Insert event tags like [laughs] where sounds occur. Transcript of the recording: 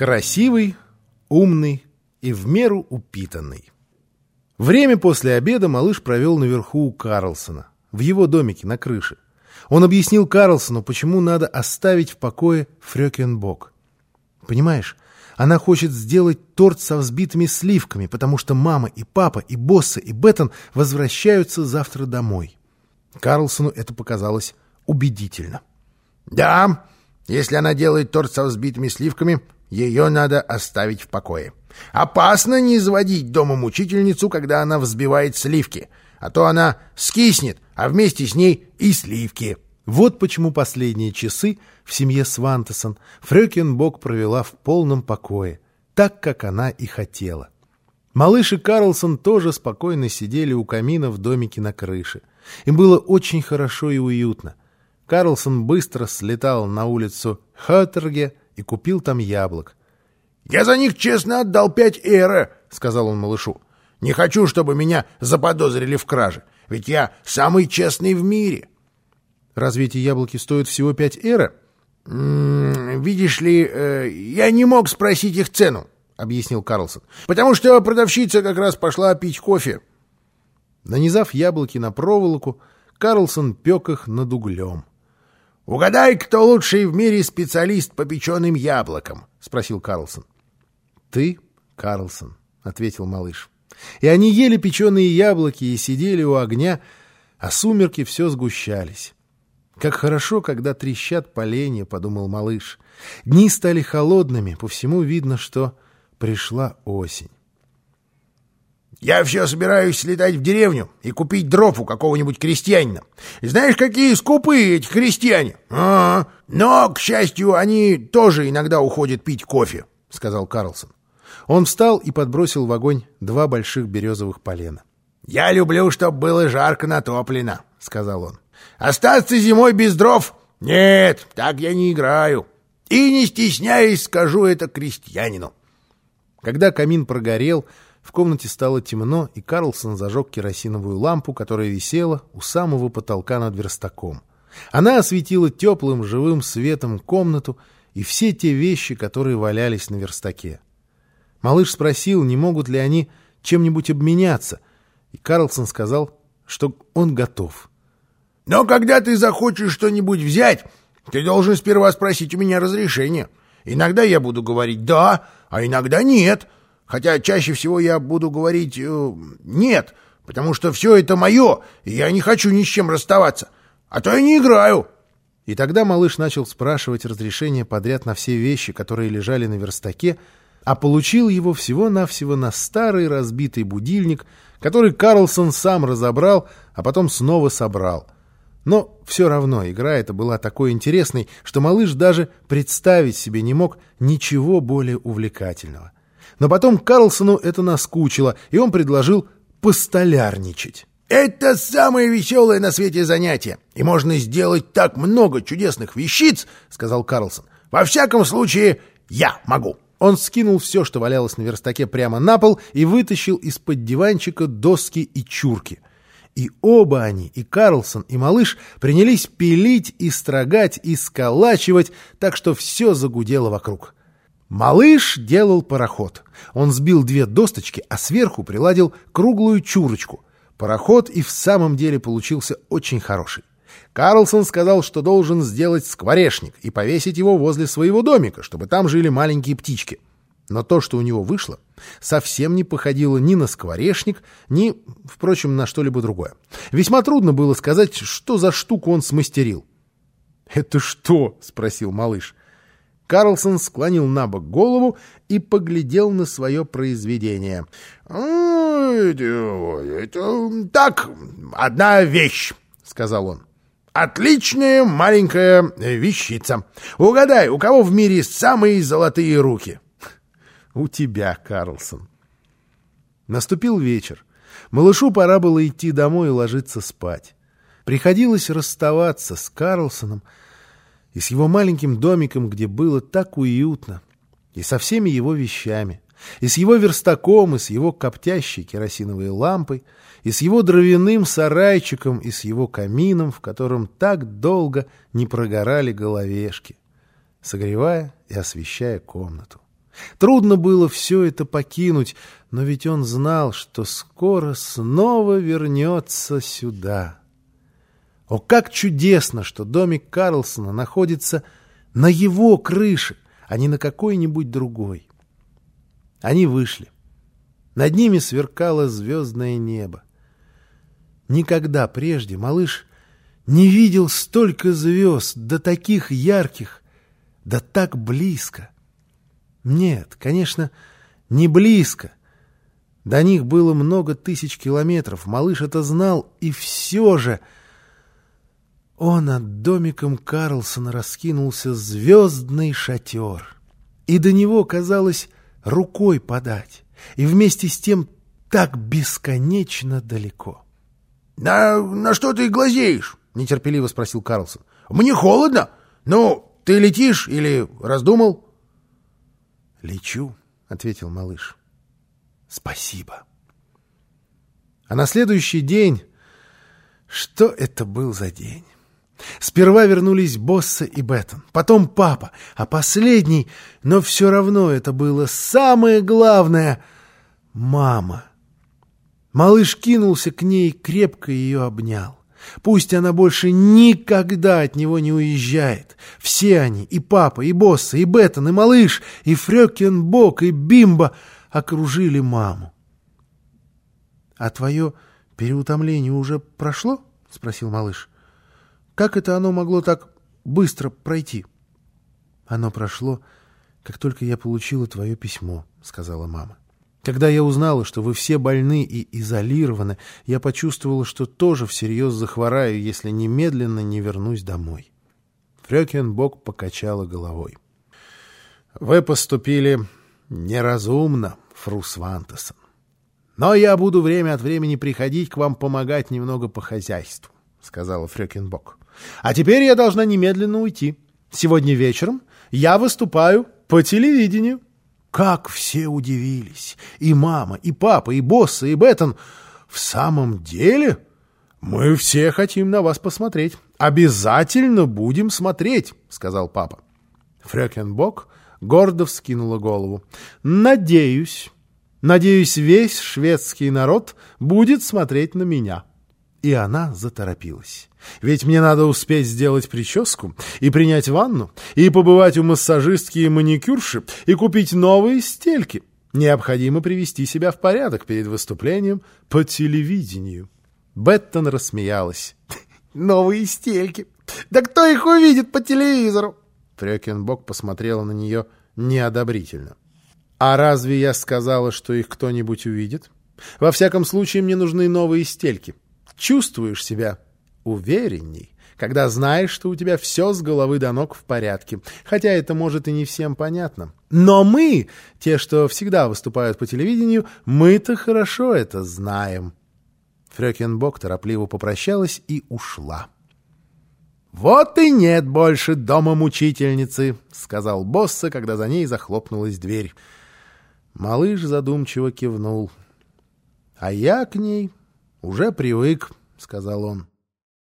Красивый, умный и в меру упитанный. Время после обеда малыш провел наверху у Карлсона, в его домике на крыше. Он объяснил Карлсону, почему надо оставить в покое Фрёкенбок. Понимаешь, она хочет сделать торт со взбитыми сливками, потому что мама и папа, и Босса, и Беттон возвращаются завтра домой. Карлсону это показалось убедительно. «Да, если она делает торт со взбитыми сливками, ее надо оставить в покое. Опасно не изводить дома мучительницу, когда она взбивает сливки, а то она скиснет, а вместе с ней и сливки». Вот почему последние часы в семье Свантесон Фрёкинбок провела в полном покое, так, как она и хотела. Малыш и Карлсон тоже спокойно сидели у камина в домике на крыше. Им было очень хорошо и уютно. Карлсон быстро слетал на улицу Хётерге и купил там яблок. «Я за них честно отдал пять эра», — сказал он малышу. «Не хочу, чтобы меня заподозрили в краже, ведь я самый честный в мире». «Разве эти яблоки стоят всего пять эра?» «Видишь ли, э, я не мог спросить их цену», — объяснил Карлсон, «потому что продавщица как раз пошла пить кофе». Нанизав яблоки на проволоку, Карлсон пек их над углем. «Угадай, кто лучший в мире специалист по печеным яблокам?» — спросил Карлсон. «Ты, Карлсон», — ответил малыш. И они ели печеные яблоки и сидели у огня, а сумерки все сгущались. «Как хорошо, когда трещат поленья», — подумал малыш. Дни стали холодными, по всему видно, что пришла осень. Я все собираюсь слетать в деревню и купить дров у какого-нибудь крестьянина. Знаешь, какие скупые эти крестьяне? А, -а, -а. Но, к счастью, они тоже иногда уходят пить кофе, — сказал Карлсон. Он встал и подбросил в огонь два больших березовых полена. — Я люблю, чтоб было жарко натоплено, — сказал он. — Остаться зимой без дров? Нет, так я не играю. И не стесняясь скажу это крестьянину. Когда камин прогорел, в комнате стало темно, и Карлсон зажег керосиновую лампу, которая висела у самого потолка над верстаком. Она осветила теплым живым светом комнату и все те вещи, которые валялись на верстаке. Малыш спросил, не могут ли они чем-нибудь обменяться, и Карлсон сказал, что он готов. «Но когда ты захочешь что-нибудь взять, ты должен сперва спросить у меня разрешения. Иногда я буду говорить «да», а иногда «нет», Хотя чаще всего я буду говорить э, «нет», потому что все это мое, и я не хочу ни с чем расставаться. А то я не играю». И тогда малыш начал спрашивать разрешение подряд на все вещи, которые лежали на верстаке, а получил его всего-навсего на старый разбитый будильник, который Карлсон сам разобрал, а потом снова собрал. Но все равно игра эта была такой интересной, что малыш даже представить себе не мог ничего более увлекательного. Но потом Карлсону это наскучило, и он предложил постолярничать. «Это самое веселое на свете занятие, и можно сделать так много чудесных вещиц», — сказал Карлсон. «Во всяком случае, я могу». Он скинул все, что валялось на верстаке, прямо на пол и вытащил из-под диванчика доски и чурки. И оба они, и Карлсон, и малыш, принялись пилить и строгать и сколачивать, так что все загудело вокруг. Малыш делал пароход. Он сбил две досточки, а сверху приладил круглую чурочку. Пароход и в самом деле получился очень хороший. Карлсон сказал, что должен сделать скворечник и повесить его возле своего домика, чтобы там жили маленькие птички. Но то, что у него вышло, совсем не походило ни на скворечник, ни, впрочем, на что-либо другое. Весьма трудно было сказать, что за штуку он смастерил. «Это что?» — спросил малыш. Карлсон склонил на бок голову и поглядел на свое произведение. «Так, одна вещь», — сказал он. «Отличная маленькая вещица. Угадай, у кого в мире самые золотые руки?» «У тебя, Карлсон». Наступил вечер. Малышу пора было идти домой и ложиться спать. Приходилось расставаться с Карлсоном, и с его маленьким домиком, где было так уютно, и со всеми его вещами, и с его верстаком, и с его коптящей керосиновой лампой, и с его дровяным сарайчиком, и с его камином, в котором так долго не прогорали головешки, согревая и освещая комнату. Трудно было все это покинуть, но ведь он знал, что скоро снова вернется сюда. О, как чудесно, что домик Карлсона находится на его крыше, а не на какой-нибудь другой. Они вышли. Над ними сверкало звездное небо. Никогда прежде малыш не видел столько звезд, да таких ярких, да так близко. Нет, конечно, не близко. До них было много тысяч километров, малыш это знал, и все же... Он над домиком Карлсона раскинулся звездный шатер, и до него, казалось, рукой подать, и вместе с тем так бесконечно далеко. — На, на что ты глазеешь? — нетерпеливо спросил Карлсон. — Мне холодно. Ну, ты летишь или раздумал? — Лечу, — ответил малыш. — Спасибо. А на следующий день... Что это был за день? Сперва вернулись Босса и Беттон, потом папа, а последний, но все равно это было самое главное — мама. Малыш кинулся к ней, крепко ее обнял. Пусть она больше никогда от него не уезжает. Все они, и папа, и Босса, и Беттон, и малыш, и Фрёкенбок, и Бимба окружили маму. — А твое переутомление уже прошло? — спросил малыш. Как это оно могло так быстро пройти? Оно прошло, как только я получила твое письмо, сказала мама. Когда я узнала, что вы все больны и изолированы, я почувствовала, что тоже всерьез захвораю, если немедленно не вернусь домой. Фрёкинбок покачала головой. Вы поступили неразумно, Фру Свантесон. Но я буду время от времени приходить к вам помогать немного по хозяйству, сказала Фрёкинбок. А теперь я должна немедленно уйти. Сегодня вечером я выступаю по телевидению. Как все удивились. И мама, и папа, и босса, и Беттон. В самом деле? Мы все хотим на вас посмотреть. Обязательно будем смотреть, сказал папа. Фрёкенбок гордо вскинула голову. Надеюсь, надеюсь, весь шведский народ будет смотреть на меня. И она заторопилась. Ведь мне надо успеть сделать прическу, и принять ванну, и побывать у массажистки и маникюрши, и купить новые стельки. Необходимо привести себя в порядок перед выступлением по телевидению. Беттон рассмеялась. [laughs] «Новые стельки! Да кто их увидит по телевизору?» Фрёкинбок посмотрела на нее неодобрительно. «А разве я сказала, что их кто-нибудь увидит? Во всяком случае, мне нужны новые стельки чувствуешь себя уверенней, когда знаешь, что у тебя все с головы до ног в порядке, хотя это может и не всем понятно. Но мы, те, что всегда выступают по телевидению, мы-то хорошо это знаем. Фрёкинбок торопливо попрощалась и ушла. «Вот и нет больше дома мучительницы», — сказал босса, когда за ней захлопнулась дверь. Малыш задумчиво кивнул. «А я к ней уже привык, — сказал он.